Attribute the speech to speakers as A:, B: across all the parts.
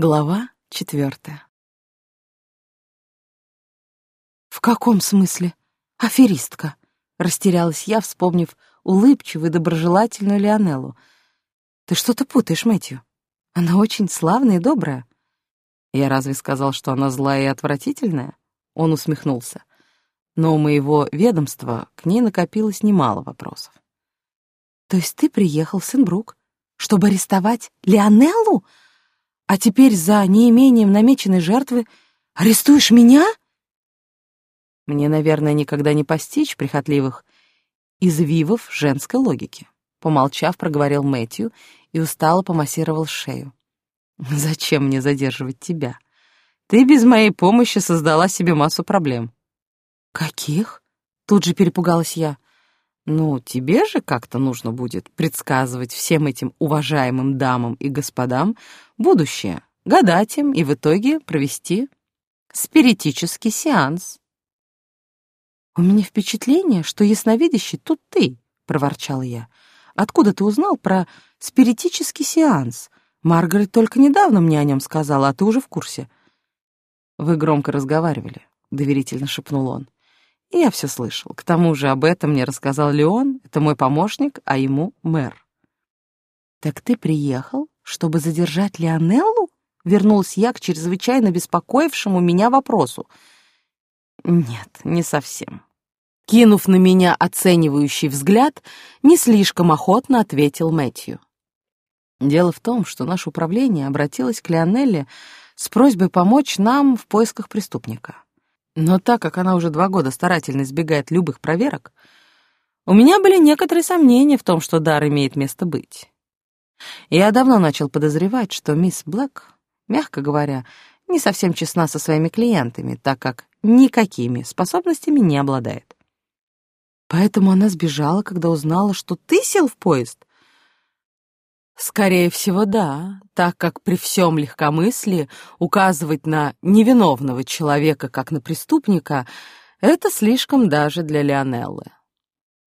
A: Глава четвертая. «В каком смысле? Аферистка!» — растерялась я, вспомнив улыбчивую доброжелательную Лионеллу. «Ты что-то путаешь, Мэтью. Она очень славная и добрая». «Я разве сказал, что она злая и отвратительная?» Он усмехнулся. Но у моего ведомства к ней накопилось немало вопросов. «То есть ты приехал в Сенбрук, чтобы арестовать Лионеллу?» А теперь за неимением намеченной жертвы арестуешь меня? Мне, наверное, никогда не постичь прихотливых извивов женской логики. Помолчав, проговорил Мэтью и устало помассировал шею. Зачем мне задерживать тебя? Ты без моей помощи создала себе массу проблем. Каких? Тут же перепугалась я. Ну, тебе же как-то нужно будет предсказывать всем этим уважаемым дамам и господам будущее, гадать им и в итоге провести спиритический сеанс. «У меня впечатление, что ясновидящий тут ты», — проворчал я. «Откуда ты узнал про спиритический сеанс? Маргарет только недавно мне о нем сказала, а ты уже в курсе». «Вы громко разговаривали», — доверительно шепнул он. Я все слышал. К тому же об этом мне рассказал Леон, это мой помощник, а ему мэр. «Так ты приехал, чтобы задержать Лионеллу?» Вернулась я к чрезвычайно беспокоившему меня вопросу. «Нет, не совсем». Кинув на меня оценивающий взгляд, не слишком охотно ответил Мэтью. Дело в том, что наше управление обратилось к Лионелле с просьбой помочь нам в поисках преступника. Но так как она уже два года старательно избегает любых проверок, у меня были некоторые сомнения в том, что дар имеет место быть. Я давно начал подозревать, что мисс Блэк, мягко говоря, не совсем честна со своими клиентами, так как никакими способностями не обладает. Поэтому она сбежала, когда узнала, что ты сел в поезд. Скорее всего, да, так как при всем легкомыслии указывать на невиновного человека как на преступника — это слишком даже для Лионеллы.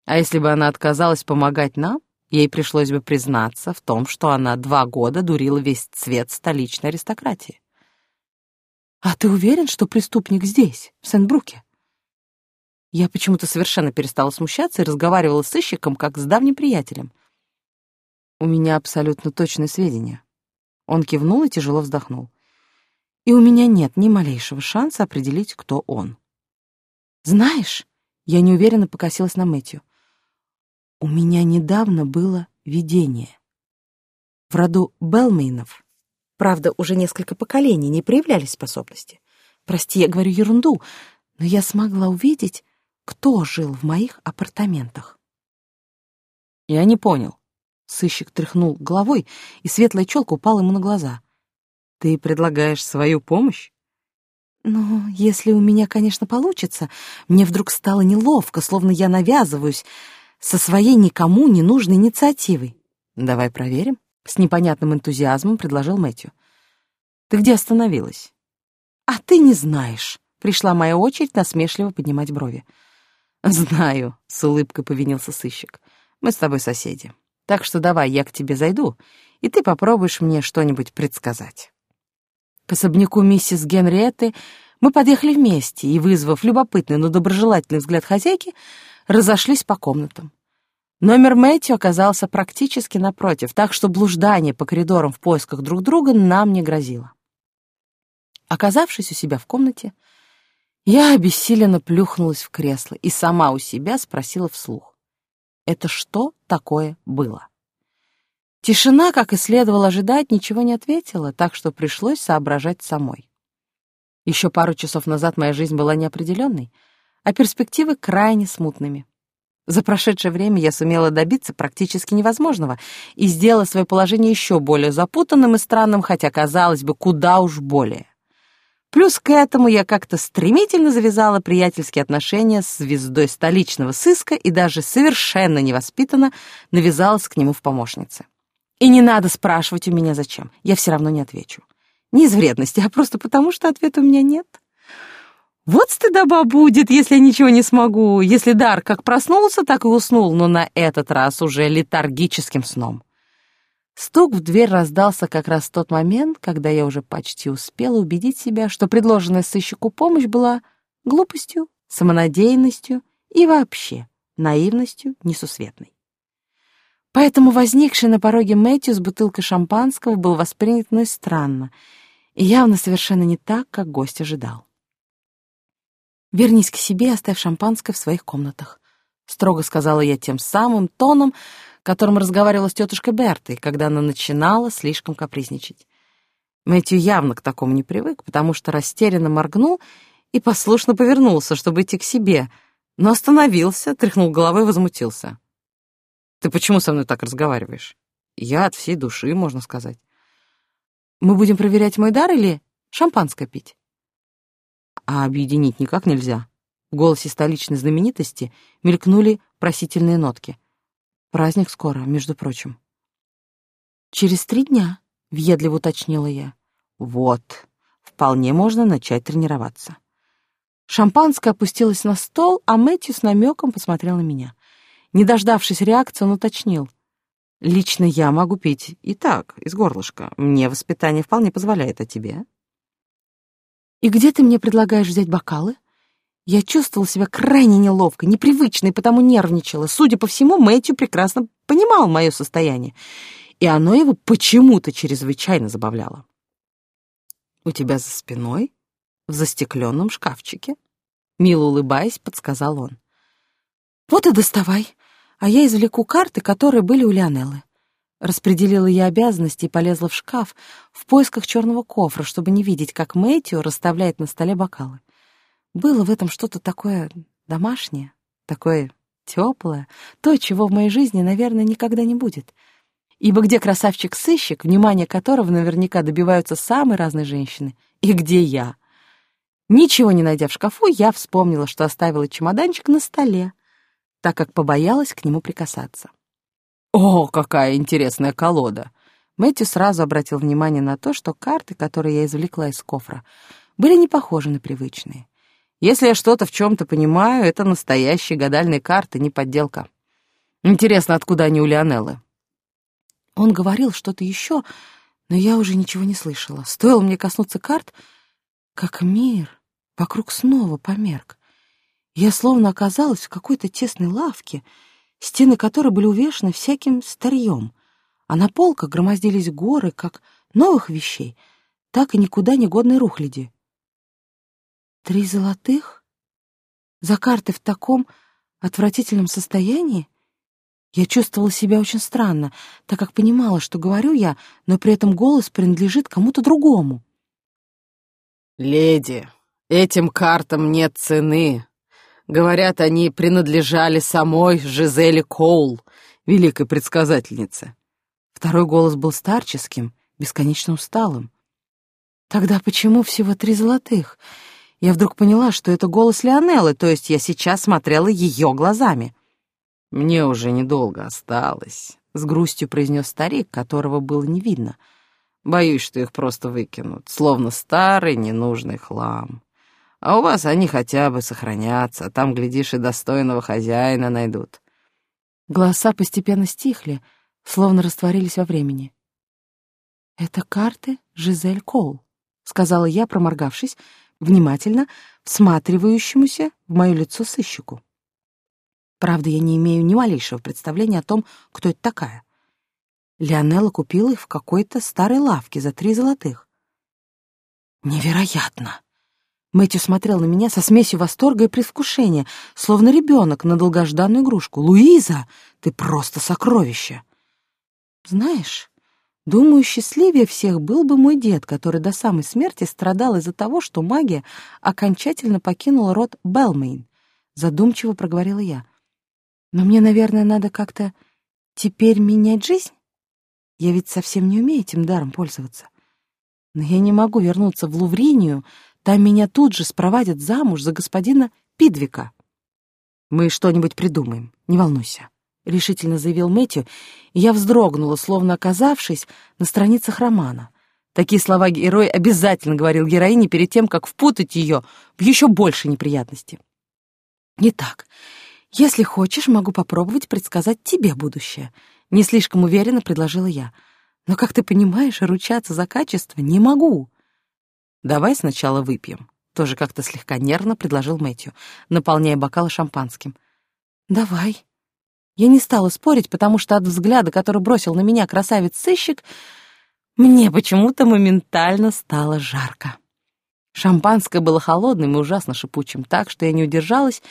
A: А если бы она отказалась помогать нам, ей пришлось бы признаться в том, что она два года дурила весь цвет столичной аристократии. «А ты уверен, что преступник здесь, в Сент-Бруке?» Я почему-то совершенно перестала смущаться и разговаривала с сыщиком, как с давним приятелем. У меня абсолютно точные сведения. Он кивнул и тяжело вздохнул. И у меня нет ни малейшего шанса определить, кто он. Знаешь, я неуверенно покосилась на Мэтью. У меня недавно было видение. В роду Белмейнов, правда, уже несколько поколений не проявлялись способности. Прости, я говорю ерунду, но я смогла увидеть, кто жил в моих апартаментах. Я не понял. Сыщик тряхнул головой, и светлая челка упала ему на глаза. «Ты предлагаешь свою помощь?» «Ну, если у меня, конечно, получится. Мне вдруг стало неловко, словно я навязываюсь со своей никому не нужной инициативой. Давай проверим», — с непонятным энтузиазмом предложил Мэтью. «Ты где остановилась?» «А ты не знаешь», — пришла моя очередь насмешливо поднимать брови. «Знаю», — с улыбкой повинился сыщик. «Мы с тобой соседи». Так что давай я к тебе зайду, и ты попробуешь мне что-нибудь предсказать. К особняку миссис Генриетты мы подъехали вместе и, вызвав любопытный, но доброжелательный взгляд хозяйки, разошлись по комнатам. Номер Мэтью оказался практически напротив, так что блуждание по коридорам в поисках друг друга нам не грозило. Оказавшись у себя в комнате, я обессиленно плюхнулась в кресло и сама у себя спросила вслух это что такое было. Тишина, как и следовало ожидать, ничего не ответила, так что пришлось соображать самой. Еще пару часов назад моя жизнь была неопределенной, а перспективы крайне смутными. За прошедшее время я сумела добиться практически невозможного и сделала свое положение еще более запутанным и странным, хотя, казалось бы, куда уж более. Плюс к этому я как-то стремительно завязала приятельские отношения с звездой столичного сыска и даже совершенно невоспитанно навязалась к нему в помощнице. И не надо спрашивать у меня зачем, я все равно не отвечу. Не из вредности, а просто потому, что ответа у меня нет. Вот стыдоба будет, если я ничего не смогу, если дар как проснулся, так и уснул, но на этот раз уже летаргическим сном. Стук в дверь раздался как раз в тот момент, когда я уже почти успела убедить себя, что предложенная сыщику помощь была глупостью, самонадеянностью и вообще наивностью несусветной. Поэтому возникший на пороге Мэтью с бутылкой шампанского был воспринят мной странно и явно совершенно не так, как гость ожидал. «Вернись к себе и оставь шампанское в своих комнатах», — строго сказала я тем самым тоном, которым разговаривала с тетушкой Бертой, когда она начинала слишком капризничать. Мэтью явно к такому не привык, потому что растерянно моргнул и послушно повернулся, чтобы идти к себе, но остановился, тряхнул головой и возмутился. «Ты почему со мной так разговариваешь? Я от всей души, можно сказать. Мы будем проверять мой дар или шампанское пить?» а объединить никак нельзя. В голосе столичной знаменитости мелькнули просительные нотки. Праздник скоро, между прочим. «Через три дня», — въедливо уточнила я. «Вот, вполне можно начать тренироваться». Шампанское опустилось на стол, а Мэтью с намеком посмотрел на меня. Не дождавшись реакции, он уточнил. «Лично я могу пить и так, из горлышка. Мне воспитание вполне позволяет, а тебе?» «И где ты мне предлагаешь взять бокалы?» Я чувствовала себя крайне неловко, непривычно и потому нервничала. Судя по всему, Мэтью прекрасно понимал мое состояние, и оно его почему-то чрезвычайно забавляло. «У тебя за спиной, в застекленном шкафчике?» Мило улыбаясь, подсказал он. «Вот и доставай, а я извлеку карты, которые были у Лионеллы. Распределила я обязанности и полезла в шкаф в поисках черного кофра, чтобы не видеть, как Мэтью расставляет на столе бокалы. Было в этом что-то такое домашнее, такое теплое, то, чего в моей жизни, наверное, никогда не будет. Ибо где красавчик-сыщик, внимание которого наверняка добиваются самые разные женщины, и где я? Ничего не найдя в шкафу, я вспомнила, что оставила чемоданчик на столе, так как побоялась к нему прикасаться. «О, какая интересная колода!» Мэтью сразу обратил внимание на то, что карты, которые я извлекла из кофра, были не похожи на привычные. Если я что-то в чем-то понимаю, это настоящие гадальные карты, не подделка. Интересно, откуда они у Лионеллы? Он говорил что-то еще, но я уже ничего не слышала. Стоило мне коснуться карт, как мир вокруг снова померк. Я словно оказалась в какой-то тесной лавке — стены которой были увешаны всяким старьем, а на полках громоздились горы как новых вещей, так и никуда не годной рухляди. Три золотых? За карты в таком отвратительном состоянии? Я чувствовала себя очень странно, так как понимала, что говорю я, но при этом голос принадлежит кому-то другому.
B: «Леди, этим картам нет цены», Говорят, они принадлежали самой Жизели Коул, великой предсказательнице.
A: Второй голос был старческим, бесконечно усталым. Тогда почему всего три золотых? Я вдруг поняла, что это голос Леонеллы, то есть я сейчас смотрела ее глазами.
B: «Мне уже недолго осталось», — с грустью произнес старик, которого было не видно. «Боюсь, что их просто выкинут, словно старый ненужный хлам». А у вас они хотя бы сохранятся, а там, глядишь, и достойного хозяина найдут.
A: Голоса постепенно стихли, словно растворились во времени. «Это карты Жизель Коул», — сказала я, проморгавшись, внимательно всматривающемуся в мое лицо сыщику. Правда, я не имею ни малейшего представления о том, кто это такая. Леонелла купила их в какой-то старой лавке за три золотых. «Невероятно!» Мэтью смотрел на меня со смесью восторга и предвкушения, словно ребенок на долгожданную игрушку. «Луиза, ты просто сокровище!» «Знаешь, думаю, счастливее всех был бы мой дед, который до самой смерти страдал из-за того, что магия окончательно покинула род Белмейн», — задумчиво проговорила я. «Но мне, наверное, надо как-то теперь менять жизнь? Я ведь совсем не умею этим даром пользоваться. Но я не могу вернуться в Лувринию, там меня тут же спровадят замуж за господина Пидвика. Мы что-нибудь придумаем, не волнуйся, — решительно заявил Мэтью, и я вздрогнула, словно оказавшись на страницах романа. Такие слова герой обязательно говорил героине перед тем, как впутать ее в еще больше неприятности. Итак, если хочешь, могу попробовать предсказать тебе будущее. Не слишком уверенно предложила я. Но, как ты понимаешь, ручаться за качество не могу.
B: Давай сначала выпьем. Тоже как-то слегка нервно предложил Мэтью, наполняя бокалы шампанским.
A: Давай. Я не стала спорить, потому что от взгляда, который бросил на меня красавец-сыщик, мне почему-то моментально стало жарко. Шампанское было холодным и ужасно шипучим, так что я не удержалась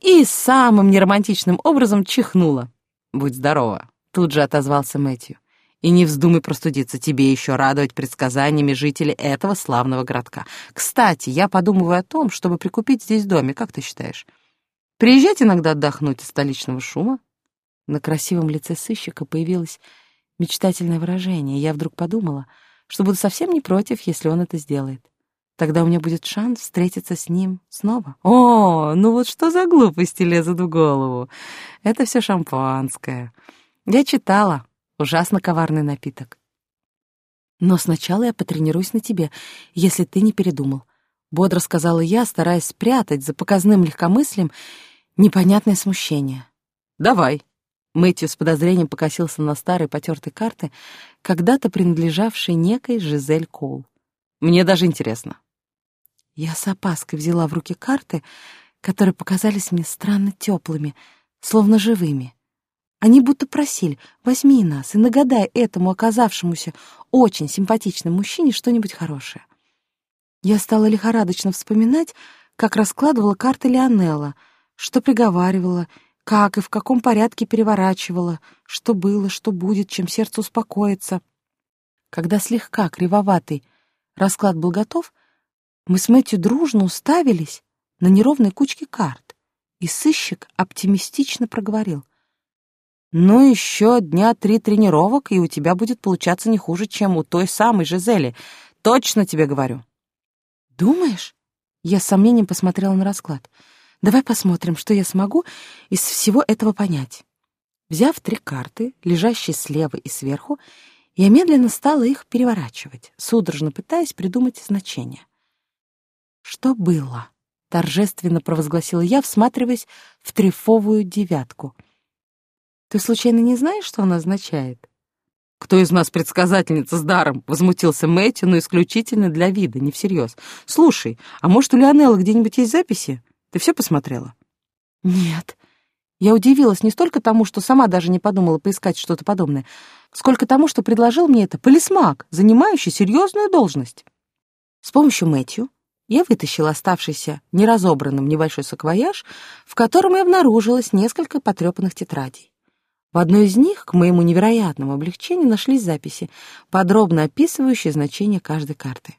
A: и самым неромантичным образом чихнула. «Будь здорова», — тут же отозвался Мэтью. «И не вздумай простудиться, тебе еще радовать предсказаниями жителей этого славного городка. Кстати, я подумываю о том, чтобы прикупить здесь домик, как ты считаешь? Приезжать иногда отдохнуть от столичного шума?» На красивом лице сыщика появилось мечтательное выражение, я вдруг подумала, что буду совсем не против, если он это сделает. Тогда у меня будет шанс встретиться с ним снова. О, ну вот что за глупости лезут в голову? Это все шампанское. Я читала. Ужасно коварный напиток. Но сначала я потренируюсь на тебе, если ты не передумал. Бодро сказала я, стараясь спрятать за показным легкомыслием непонятное смущение. «Давай». Мэтью с подозрением покосился на старые потертые карты, когда-то принадлежавшие некой Жизель Коул. «Мне даже интересно. Я с опаской взяла в руки карты, которые показались мне странно теплыми, словно живыми. Они будто просили «возьми нас и нагадай этому оказавшемуся очень симпатичному мужчине что-нибудь хорошее». Я стала лихорадочно вспоминать, как раскладывала карты Лионелла, что приговаривала, как и в каком порядке переворачивала, что было, что будет, чем сердце успокоится. Когда слегка кривоватый расклад был готов — мы с Мэтью дружно уставились на неровной кучке карт, и сыщик оптимистично проговорил. «Ну, еще дня три тренировок, и у тебя будет получаться не хуже, чем у той самой Жизели. Точно тебе говорю». «Думаешь?» Я с сомнением посмотрела на расклад. «Давай посмотрим, что я смогу из всего этого понять». Взяв три карты, лежащие слева и сверху, я медленно стала их переворачивать, судорожно пытаясь придумать значение. «Что было?» — торжественно провозгласила я, всматриваясь в трефовую девятку. «Ты случайно не знаешь, что она означает?» «Кто из нас предсказательница с даром?» — возмутился Мэтью, но исключительно для вида, не всерьез. «Слушай, а может, у Лионелла где-нибудь есть записи? Ты все посмотрела?» «Нет». Я удивилась не столько тому, что сама даже не подумала поискать что-то подобное, сколько тому, что предложил мне это полисмак, занимающий серьезную должность. С помощью Мэтью я вытащила оставшийся неразобранным небольшой саквояж, в котором и обнаружилось несколько потрепанных тетрадей. В одной из них, к моему невероятному облегчению, нашлись записи, подробно описывающие значение каждой карты.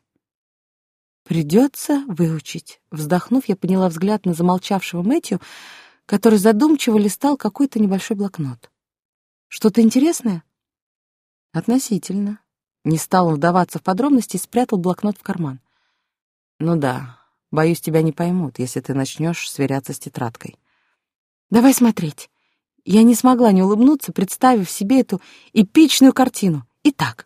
A: «Придется выучить». Вздохнув, я подняла взгляд на замолчавшего Мэтью, который задумчиво листал какой-то небольшой блокнот. «Что-то интересное?» «Относительно». Не стал он вдаваться в подробности и спрятал блокнот в карман. Ну да, боюсь, тебя не поймут, если ты начнешь сверяться с тетрадкой. Давай смотреть. Я не смогла не улыбнуться, представив себе эту эпичную картину. Итак,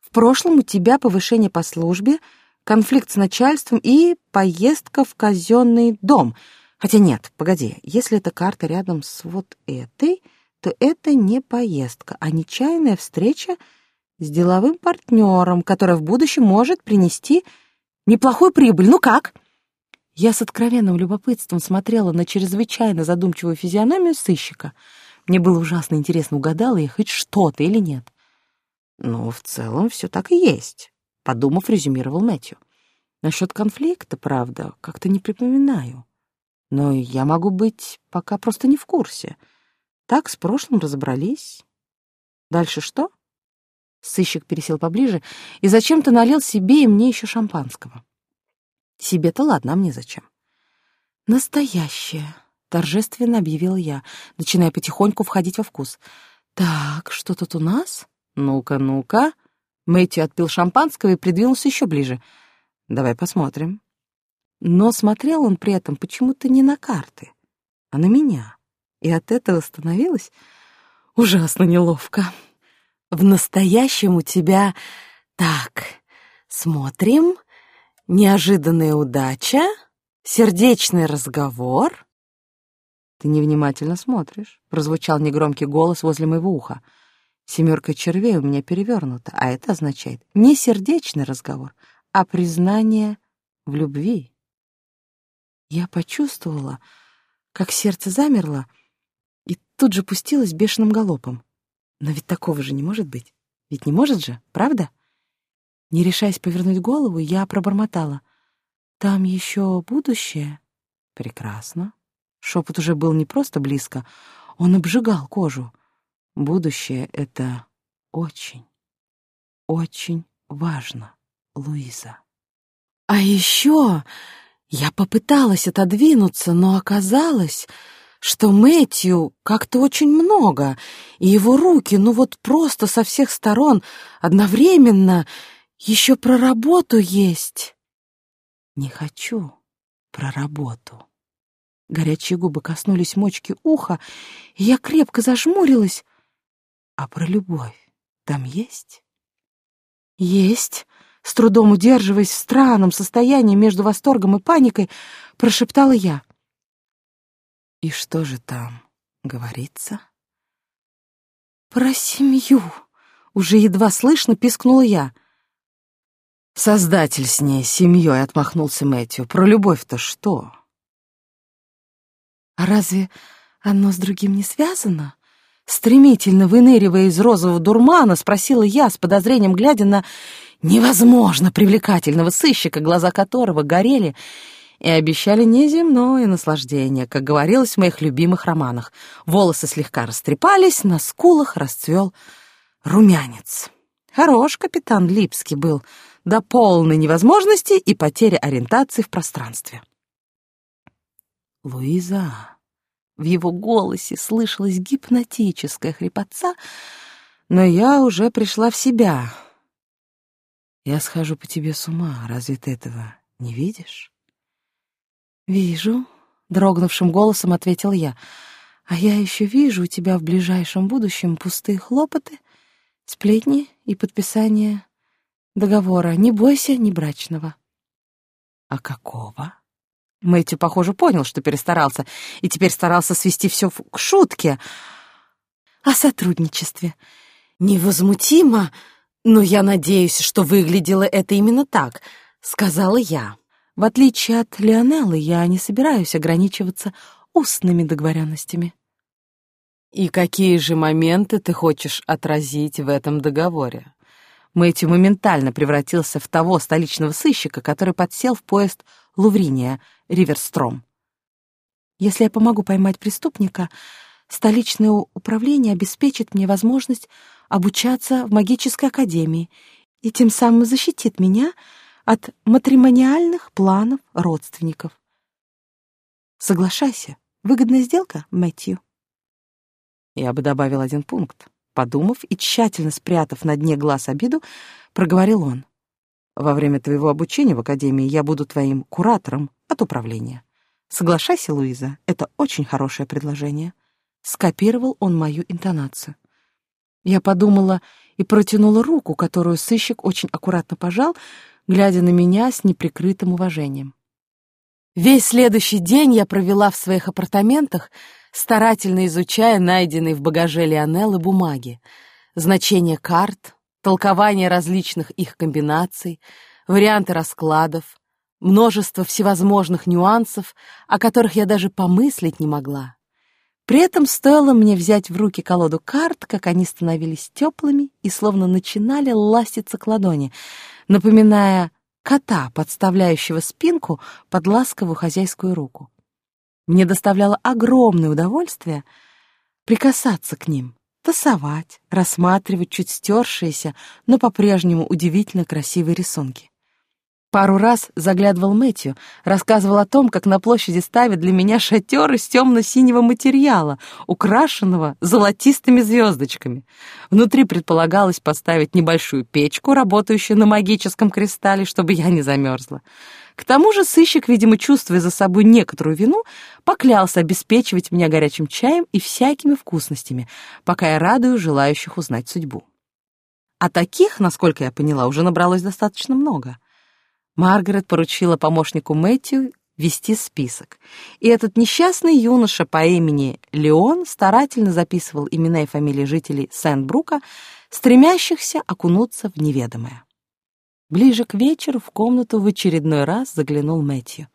A: в прошлом у тебя повышение по службе, конфликт с начальством и поездка в казенный дом. Хотя нет, погоди, если эта карта рядом с вот этой, то это не поездка, а нечаянная встреча с деловым партнером, которая в будущем может принести Неплохую прибыль, ну как?» Я с откровенным любопытством смотрела на чрезвычайно задумчивую физиономию сыщика. Мне было ужасно интересно, угадала я хоть что-то или нет. «Ну, в целом, все так и есть», — подумав, резюмировал Мэтью. «Насчет конфликта, правда, как-то не припоминаю. Но я могу быть пока просто не в курсе. Так с прошлым разобрались. Дальше что?» Сыщик пересел поближе и зачем-то налил себе и мне еще шампанского. Себе-то ладно, а мне зачем? Настоящее, торжественно объявил я, начиная потихоньку входить во вкус. Так, что тут у нас? Ну-ка, ну-ка. Мэтью отпил шампанского и придвинулся еще ближе. Давай посмотрим. Но смотрел он при этом почему-то не на карты, а на меня. И от этого становилось ужасно неловко. В настоящем у тебя... Так, смотрим. Неожиданная удача, сердечный разговор. Ты невнимательно смотришь, прозвучал негромкий голос возле моего уха.
B: Семерка червей у меня перевернута, а это означает не сердечный разговор, а признание в любви. Я почувствовала, как сердце замерло, и тут же пустилось бешеным галопом. Но ведь такого же не может быть. Ведь не может же, правда? Не решаясь повернуть голову, я пробормотала. «Там еще будущее?» «Прекрасно». Шепот уже был не просто близко, он обжигал кожу. Будущее — это очень, очень важно, Луиза. А еще я попыталась отодвинуться, но оказалось, что Мэтью как-то очень много, и его руки, ну вот просто со всех сторон, одновременно, еще про работу есть. Не хочу про работу. Горячие губы коснулись мочки уха, и я крепко зажмурилась. А про любовь там есть? Есть. С трудом удерживаясь в странном состоянии между восторгом и паникой, прошептала я. И что же там говорится? Про семью. Уже едва слышно пискнула я. Создатель с ней, семьей, отмахнулся Мэтью. Про любовь-то что? А разве одно с другим не связано? Стремительно выныривая из розового дурмана, спросила я с подозрением, глядя на невозможно привлекательного сыщика, глаза которого горели и обещали неземное наслаждение, как говорилось в моих любимых романах. Волосы слегка растрепались, на скулах расцвел румянец. Хорош капитан Липский был, до полной невозможности и потери ориентации в пространстве. «Луиза!» В его голосе слышалась гипнотическая хрипотца, но я уже пришла в себя. Я схожу по тебе с ума, разве ты этого не видишь? Вижу, дрогнувшим голосом ответил я. А я еще вижу у тебя в ближайшем будущем пустые хлопоты, сплетни и подписание договора. Не бойся, не брачного. А какого? Мэтью, похоже, понял, что перестарался, и теперь старался свести все к шутке. О сотрудничестве. Невозмутимо «Но я надеюсь, что выглядело это именно так», — сказала я. В отличие от Леонеллы, я не собираюсь ограничиваться устными договоренностями. «И какие же моменты ты хочешь отразить в этом договоре?» Мэтью моментально превратился в того столичного сыщика, который подсел в поезд Лувриния, Риверстром. «Если я помогу поймать преступника, столичное управление обеспечит мне возможность обучаться в магической академии и тем самым защитит меня от матримониальных планов родственников. Соглашайся. Выгодная сделка, Мэтью. Я бы добавил один пункт. Подумав и тщательно спрятав на дне глаз обиду, проговорил он. Во время твоего обучения в академии я буду твоим куратором от управления. Соглашайся, Луиза, это очень хорошее предложение. Скопировал он мою интонацию. Я подумала и протянула руку, которую сыщик очень аккуратно пожал, глядя на меня с неприкрытым уважением. Весь следующий день я провела в своих апартаментах, старательно изучая найденные в багаже Лионеллы бумаги, значения карт, толкование различных их комбинаций, варианты раскладов, множество всевозможных нюансов, о которых я даже помыслить не могла. При этом стоило мне взять в руки колоду карт, как они становились теплыми и словно начинали ластиться к ладони, напоминая кота, подставляющего спинку под ласковую хозяйскую руку. Мне доставляло огромное удовольствие прикасаться к ним, тасовать, рассматривать чуть стершиеся, но по-прежнему удивительно красивые рисунки. Пару раз заглядывал Мэтью, рассказывал о том, как на площади ставят для меня шатер из темно-синего материала, украшенного золотистыми звездочками. Внутри предполагалось поставить небольшую печку, работающую на магическом кристалле, чтобы я не замерзла. К тому же сыщик, видимо, чувствуя за собой некоторую вину, поклялся обеспечивать меня горячим чаем и всякими вкусностями, пока я радую желающих узнать судьбу. А таких, насколько я поняла, уже набралось достаточно много — Маргарет поручила помощнику Мэтью
A: вести список. И этот несчастный юноша по имени Леон старательно записывал имена и фамилии жителей Сент-Брука, стремящихся окунуться в неведомое. Ближе к вечеру в комнату в очередной раз заглянул Мэтью,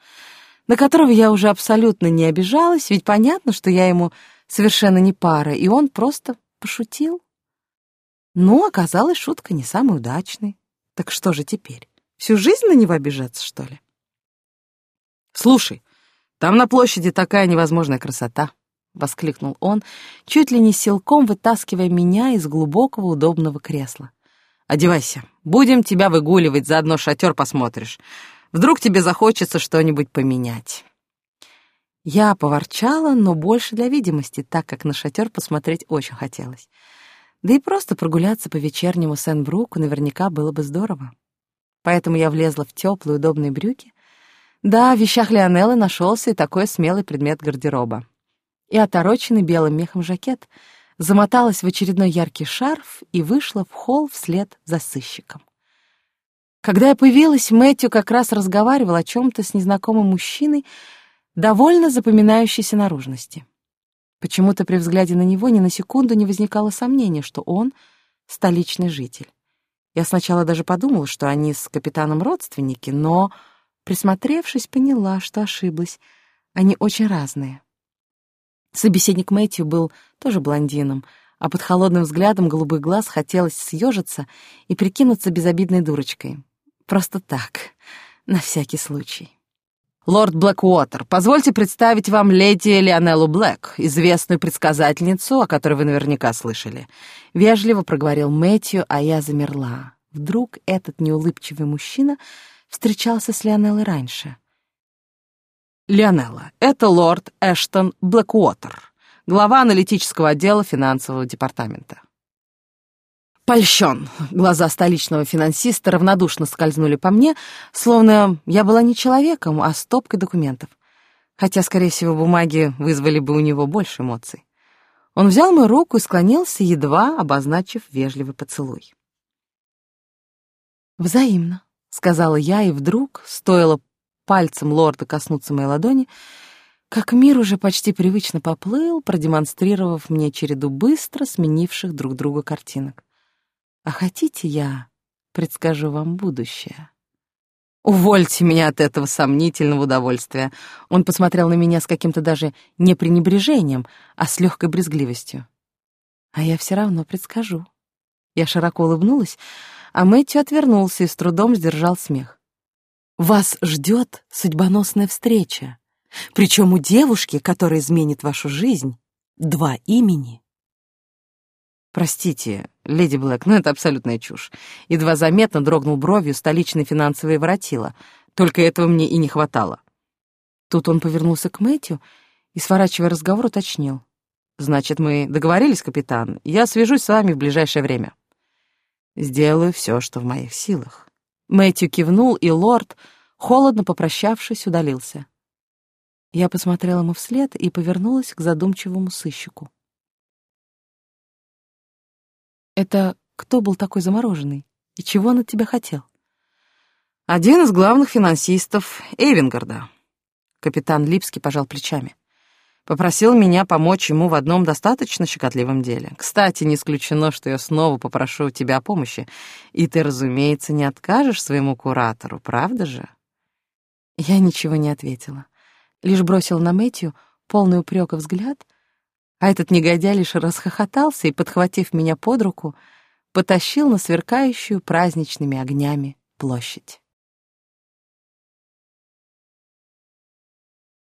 A: на которого я уже абсолютно не обижалась, ведь понятно, что я ему совершенно не пара, и он просто пошутил. Ну, оказалось, шутка не самая удачной. Так что же теперь? Всю жизнь на него обижаться, что ли?
B: «Слушай, там на площади такая невозможная красота!» — воскликнул он, чуть ли не силком вытаскивая меня из глубокого удобного кресла. «Одевайся, будем тебя выгуливать, заодно шатер посмотришь. Вдруг тебе захочется что-нибудь поменять».
A: Я поворчала, но больше для видимости, так как на шатер посмотреть очень хотелось. Да и просто прогуляться по вечернему Сен-Бруку наверняка было бы здорово. Поэтому я влезла в теплые удобные брюки, да, в вещах Лионеллы нашелся и такой смелый предмет гардероба. И отороченный белым мехом жакет замоталась в очередной яркий шарф и вышла в холл вслед за сыщиком. Когда я появилась, Мэтью как раз разговаривал о чем-то с незнакомым мужчиной, довольно запоминающейся наружности. Почему-то при взгляде на него ни на секунду не возникало сомнения, что он — столичный житель. Я сначала даже подумала, что они с капитаном родственники, но Присмотревшись, поняла, что ошиблась. Они очень разные. Собеседник Мэтью был тоже блондином, а под холодным взглядом голубых глаз хотелось съежиться и прикинуться безобидной дурочкой. Просто так, на всякий случай.
B: «Лорд Блэквотер, позвольте представить вам леди Лионеллу Блэк, известную предсказательницу, о которой вы наверняка слышали».
A: Вежливо проговорил Мэтью, а я замерла. Вдруг этот неулыбчивый мужчина встречался с Лионеллой раньше.
B: Лионелла, это лорд Эштон Блэквотер, глава аналитического отдела финансового департамента. Польщен. Глаза столичного финансиста равнодушно скользнули по мне, словно я была не человеком, а стопкой документов. Хотя, скорее всего, бумаги вызвали бы у него больше эмоций. Он взял мою руку и склонился, едва обозначив вежливый поцелуй.
A: «Взаимно», — сказала я, и вдруг, стоило пальцем лорда коснуться моей ладони, как мир уже почти привычно поплыл, продемонстрировав мне череду быстро сменивших друг друга картинок. А хотите, я предскажу вам будущее?
B: Увольте меня от этого сомнительного удовольствия. Он посмотрел на меня с каким-то даже не пренебрежением, а с легкой брезгливостью.
A: А я все равно предскажу. Я широко улыбнулась, а Мэтью отвернулся и с трудом сдержал смех. «Вас ждет судьбоносная встреча, причем у девушки, которая изменит вашу жизнь, два имени».
B: «Простите, леди Блэк, но это абсолютная чушь». Едва заметно дрогнул бровью столичный финансовый воротила. Только этого мне и не хватало.
A: Тут он повернулся к Мэтью и, сворачивая разговор, уточнил.
B: «Значит, мы договорились, капитан? Я свяжусь с вами в ближайшее время». Сделаю все, что в моих силах.
A: Мэтью кивнул, и лорд, холодно попрощавшись, удалился. Я посмотрела ему вслед и повернулась к задумчивому сыщику. «Это кто был такой замороженный? И чего он от тебя хотел?»
B: «Один из главных финансистов Эйвенгарда». Капитан Липский пожал плечами. Попросил меня помочь ему в одном достаточно щекотливом деле. Кстати, не исключено, что я снова попрошу у тебя о помощи. И ты, разумеется, не откажешь своему куратору, правда же?
A: Я ничего не ответила. Лишь бросил на Мэтью полный упрека взгляд, а этот негодяй лишь расхохотался и, подхватив меня под руку, потащил на сверкающую праздничными огнями площадь.